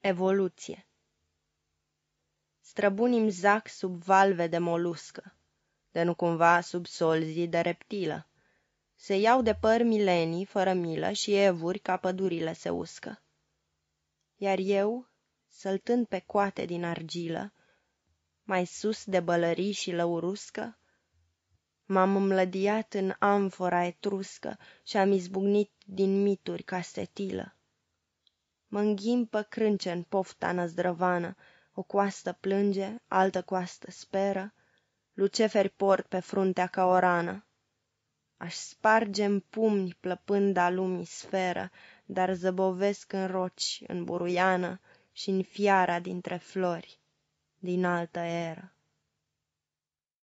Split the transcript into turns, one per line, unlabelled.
Evoluție Străbunim zac sub valve de moluscă, De nu cumva sub solzii de reptilă. Se iau de păr milenii fără milă Și evuri ca pădurile se uscă. Iar eu, săltând pe coate din argilă, Mai sus de bălării și lăuruscă, M-am îmlădiat în amfora etruscă Și am izbucnit din mituri ca stetilă. Mă înghimpă crâncen pofta năzdrăvană, O coastă plânge, altă coastă speră, Luceferi port pe fruntea ca o rană. Aș sparge în pumni plăpânda lumii sferă, Dar zăbovesc în roci, în buruiană Și în fiara dintre flori, din altă eră.